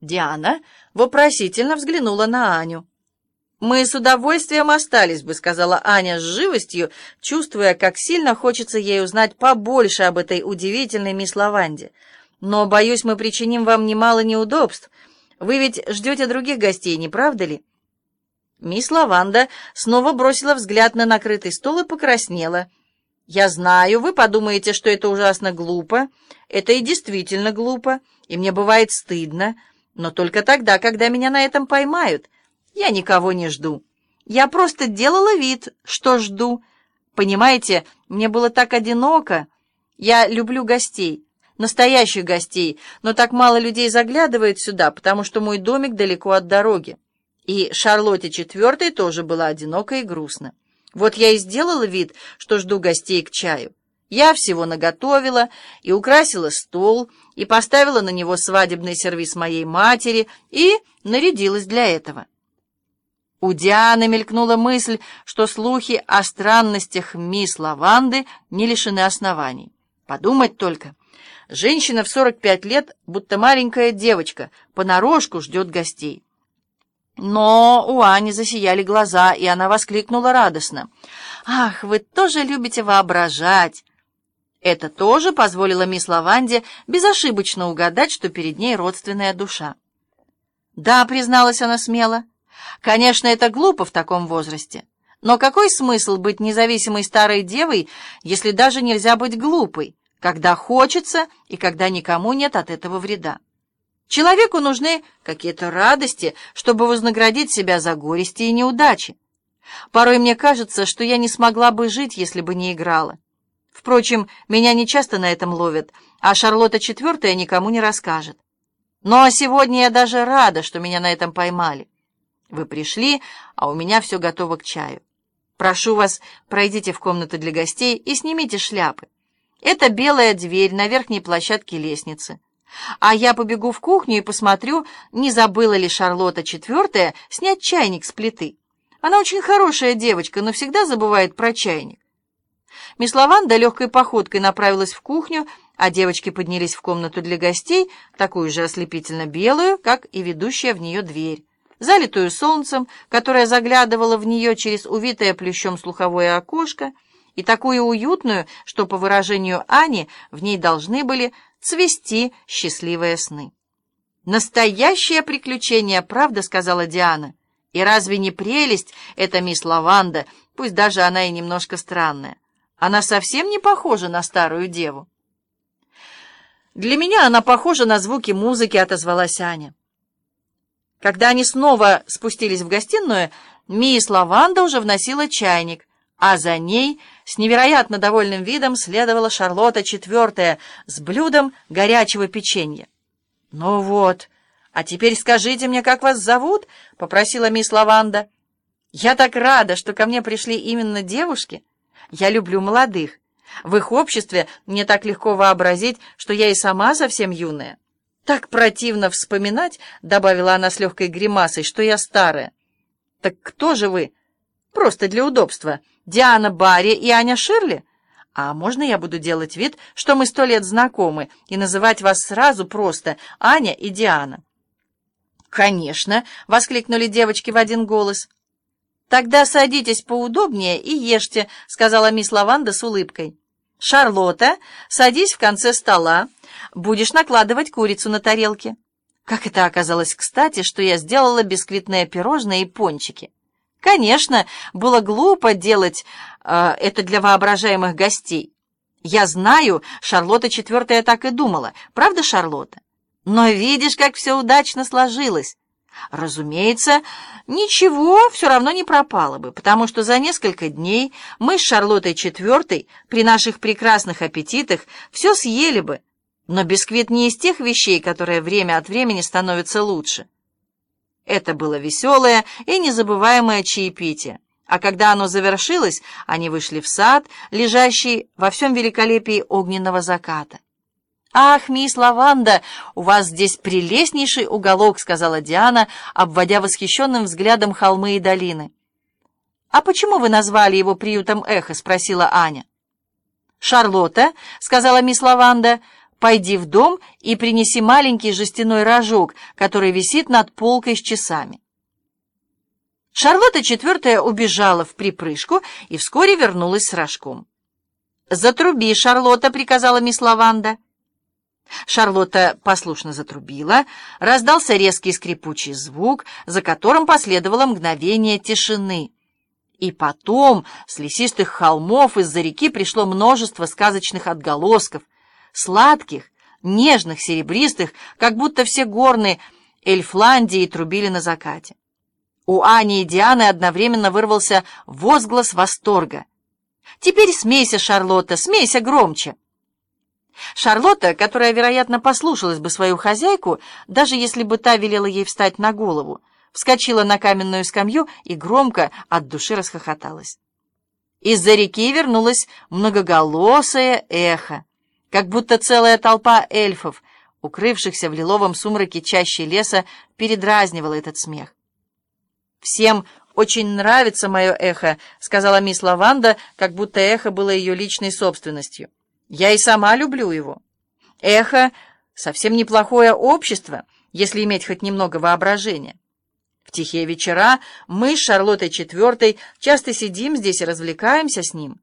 Диана вопросительно взглянула на Аню. «Мы с удовольствием остались бы», — сказала Аня с живостью, чувствуя, как сильно хочется ей узнать побольше об этой удивительной мисс Лаванде. «Но, боюсь, мы причиним вам немало неудобств. Вы ведь ждете других гостей, не правда ли?» Мисс Лаванда снова бросила взгляд на накрытый стол и покраснела. «Я знаю, вы подумаете, что это ужасно глупо. Это и действительно глупо, и мне бывает стыдно, но только тогда, когда меня на этом поймают». Я никого не жду. Я просто делала вид, что жду. Понимаете, мне было так одиноко. Я люблю гостей, настоящих гостей, но так мало людей заглядывает сюда, потому что мой домик далеко от дороги. И Шарлотте Четвертой тоже было одиноко и грустно. Вот я и сделала вид, что жду гостей к чаю. Я всего наготовила и украсила стол, и поставила на него свадебный сервиз моей матери, и нарядилась для этого. У Дианы мелькнула мысль, что слухи о странностях мисс Лаванды не лишены оснований. Подумать только. Женщина в 45 лет, будто маленькая девочка, понарошку ждет гостей. Но у Ани засияли глаза, и она воскликнула радостно. «Ах, вы тоже любите воображать!» Это тоже позволило мисс Лаванде безошибочно угадать, что перед ней родственная душа. «Да», — призналась она смело, — Конечно, это глупо в таком возрасте. Но какой смысл быть независимой старой девой, если даже нельзя быть глупой, когда хочется и когда никому нет от этого вреда? Человеку нужны какие-то радости, чтобы вознаградить себя за горести и неудачи. Порой мне кажется, что я не смогла бы жить, если бы не играла. Впрочем, меня не часто на этом ловят, а Шарлотта Четвертая никому не расскажет. Но сегодня я даже рада, что меня на этом поймали. Вы пришли, а у меня все готово к чаю. Прошу вас, пройдите в комнату для гостей и снимите шляпы. Это белая дверь на верхней площадке лестницы. А я побегу в кухню и посмотрю, не забыла ли Шарлотта четвертая снять чайник с плиты. Она очень хорошая девочка, но всегда забывает про чайник. Мисс Лаванда легкой походкой направилась в кухню, а девочки поднялись в комнату для гостей, такую же ослепительно белую, как и ведущая в нее дверь залитую солнцем, которое заглядывало в нее через увитое плющом слуховое окошко, и такую уютную, что, по выражению Ани, в ней должны были цвести счастливые сны. «Настоящее приключение, правда?» — сказала Диана. «И разве не прелесть эта мисс Лаванда, пусть даже она и немножко странная? Она совсем не похожа на старую деву». «Для меня она похожа на звуки музыки», — отозвалась Аня. Когда они снова спустились в гостиную, мисс Лаванда уже вносила чайник, а за ней с невероятно довольным видом следовала Шарлотта четвертая с блюдом горячего печенья. «Ну вот, а теперь скажите мне, как вас зовут?» — попросила мисс Лаванда. «Я так рада, что ко мне пришли именно девушки. Я люблю молодых. В их обществе мне так легко вообразить, что я и сама совсем юная». «Так противно вспоминать», — добавила она с легкой гримасой, — «что я старая». «Так кто же вы?» «Просто для удобства. Диана Барри и Аня Ширли?» «А можно я буду делать вид, что мы сто лет знакомы, и называть вас сразу просто Аня и Диана?» «Конечно!» — воскликнули девочки в один голос. «Тогда садитесь поудобнее и ешьте», — сказала мисс Лаванда с улыбкой. «Шарлотта, садись в конце стола» будешь накладывать курицу на тарелки. Как это оказалось кстати, что я сделала бисквитное пирожное и пончики. Конечно, было глупо делать э, это для воображаемых гостей. Я знаю, Шарлотта четвертая так и думала. Правда, Шарлотта? Но видишь, как все удачно сложилось. Разумеется, ничего все равно не пропало бы, потому что за несколько дней мы с Шарлоттой четвертой при наших прекрасных аппетитах все съели бы, но бисквит не из тех вещей, которые время от времени становятся лучше. Это было веселое и незабываемое чаепитие. А когда оно завершилось, они вышли в сад, лежащий во всем великолепии огненного заката. «Ах, мисс Лаванда, у вас здесь прелестнейший уголок», — сказала Диана, обводя восхищенным взглядом холмы и долины. «А почему вы назвали его приютом эхо?» — спросила Аня. «Шарлотта», — сказала мисс Лаванда, — Пойди в дом и принеси маленький жестяной рожок, который висит над полкой с часами. Шарлотта четвертая убежала в припрыжку и вскоре вернулась с рожком. «Затруби, Шарлотта», — приказала мисс Лаванда. Шарлотта послушно затрубила, раздался резкий скрипучий звук, за которым последовало мгновение тишины. И потом с лесистых холмов из-за реки пришло множество сказочных отголосков, сладких, нежных, серебристых, как будто все горные Эльфландии трубили на закате. У Ани и Дианы одновременно вырвался возглас восторга. «Теперь смейся, Шарлотта, смейся громче!» Шарлотта, которая, вероятно, послушалась бы свою хозяйку, даже если бы та велела ей встать на голову, вскочила на каменную скамью и громко от души расхохоталась. Из-за реки вернулось многоголосое эхо, как будто целая толпа эльфов, укрывшихся в лиловом сумраке чаще леса, передразнивала этот смех. «Всем очень нравится мое эхо», — сказала мисс Лаванда, как будто эхо было ее личной собственностью. Я и сама люблю его. Эхо — совсем неплохое общество, если иметь хоть немного воображения. В тихие вечера мы с Шарлоттой Четвертой часто сидим здесь и развлекаемся с ним.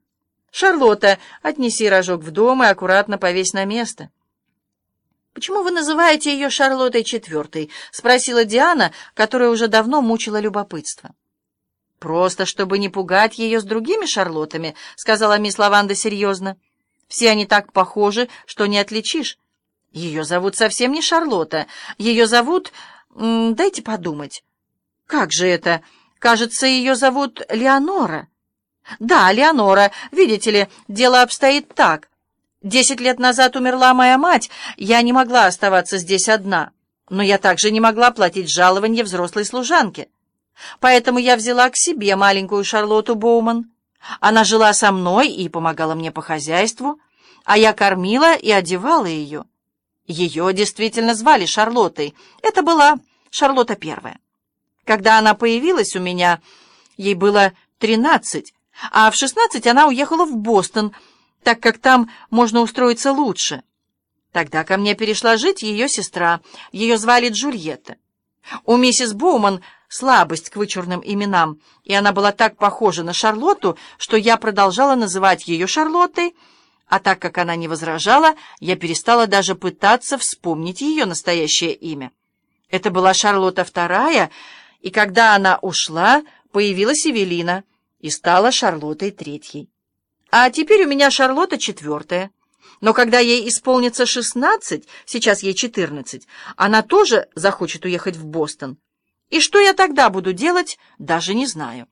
Шарлотта, отнеси рожок в дом и аккуратно повесь на место. «Почему вы называете ее Шарлоттой Четвертой?» — спросила Диана, которая уже давно мучила любопытство. «Просто, чтобы не пугать ее с другими Шарлотами», — сказала мисс Лаванда серьезно. Все они так похожи, что не отличишь. Ее зовут совсем не Шарлотта. Ее зовут... Дайте подумать. Как же это? Кажется, ее зовут Леонора. Да, Леонора. Видите ли, дело обстоит так. Десять лет назад умерла моя мать. Я не могла оставаться здесь одна. Но я также не могла платить жалование взрослой служанке. Поэтому я взяла к себе маленькую Шарлотту Боуман. Она жила со мной и помогала мне по хозяйству, а я кормила и одевала ее. Ее действительно звали Шарлоттой. Это была Шарлотта Первая. Когда она появилась у меня, ей было тринадцать, а в шестнадцать она уехала в Бостон, так как там можно устроиться лучше. Тогда ко мне перешла жить ее сестра. Ее звали Джульетта. У миссис Боуман слабость к вычурным именам, и она была так похожа на Шарлотту, что я продолжала называть ее Шарлоттой, а так как она не возражала, я перестала даже пытаться вспомнить ее настоящее имя. Это была Шарлотта вторая, и когда она ушла, появилась Эвелина и стала Шарлоттой третьей. А теперь у меня Шарлотта четвертая. Но когда ей исполнится шестнадцать, сейчас ей четырнадцать, она тоже захочет уехать в Бостон. И что я тогда буду делать, даже не знаю.